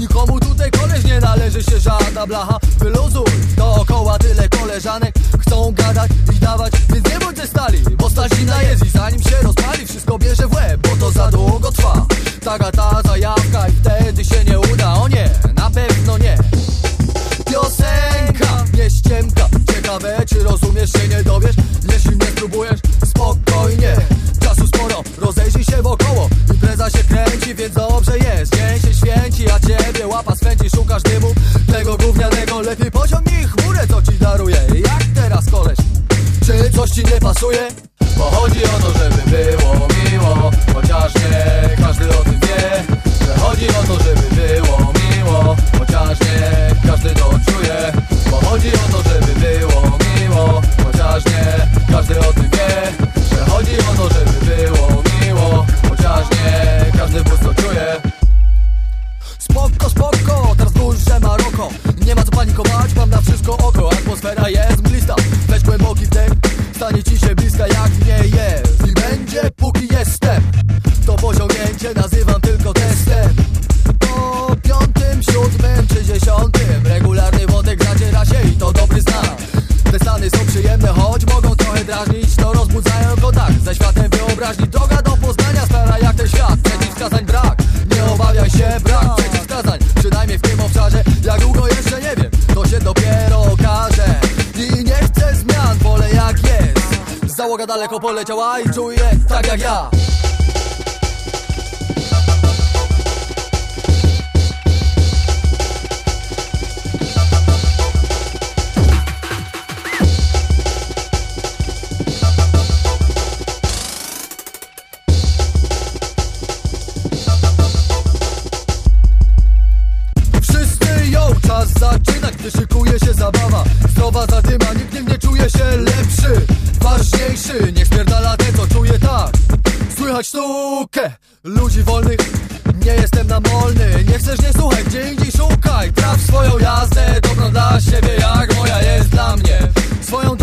Nikomu tutaj koleś nie należy się żadna blacha. Wyluzuj, dookoła tyle koleżanek Chcą gadać i dawać, więc nie bądźcie stali Bo stać zimna jest i zanim się rozpali. Wszystko bierze w łeb, bo to za długo trwa. Taka ta zajawka i wtedy się nie uda O nie, na pewno nie. Piosenka, nie ściemka Ciekawe czy rozumiesz, się nie dowiesz. Jeśli nie spróbujesz, spokojnie. Czasu sporo, rozejrzyj się wokoło. Impreza się kręci, więc pasuje? Bo chodzi o to, żeby było miło Chociaż nie każdy o tym wie. Że chodzi o to, żeby było miło Chociaż nie każdy to czuje. Bo chodzi o to, żeby było miło Chociaż nie każdy o tym wie. Że chodzi o to, żeby było miło Chociaż nie każdy wóz to czuje. Spoko, spoko, teraz duże Maroko Nie ma co panikować, mam na wszystko oko. Atmosfera jest ze światem wyobraźni. Droga do poznania stara jak ten świat. Przeciwwskazań brak, nie obawiaj się brak Przeciwwskazań, przynajmniej w tym obszarze Jak długo jeszcze nie wiem, to się dopiero okaże. I nie chcę zmian, wolę jak jest. Załoga daleko poleciała i czuję tak jak ja gdy szykuje się zabawa. Zdrowa zadyma, nikt nie czuje się lepszy Ważniejszy, niech spierdala ten, co czuje tak. Słychać sztukę ludzi wolnych. Nie jestem namolny, nie chcesz nie słuchaj, gdzie indziej szukaj. Traf swoją jazdę, dobrą dla siebie jak moja jest dla mnie. Swoją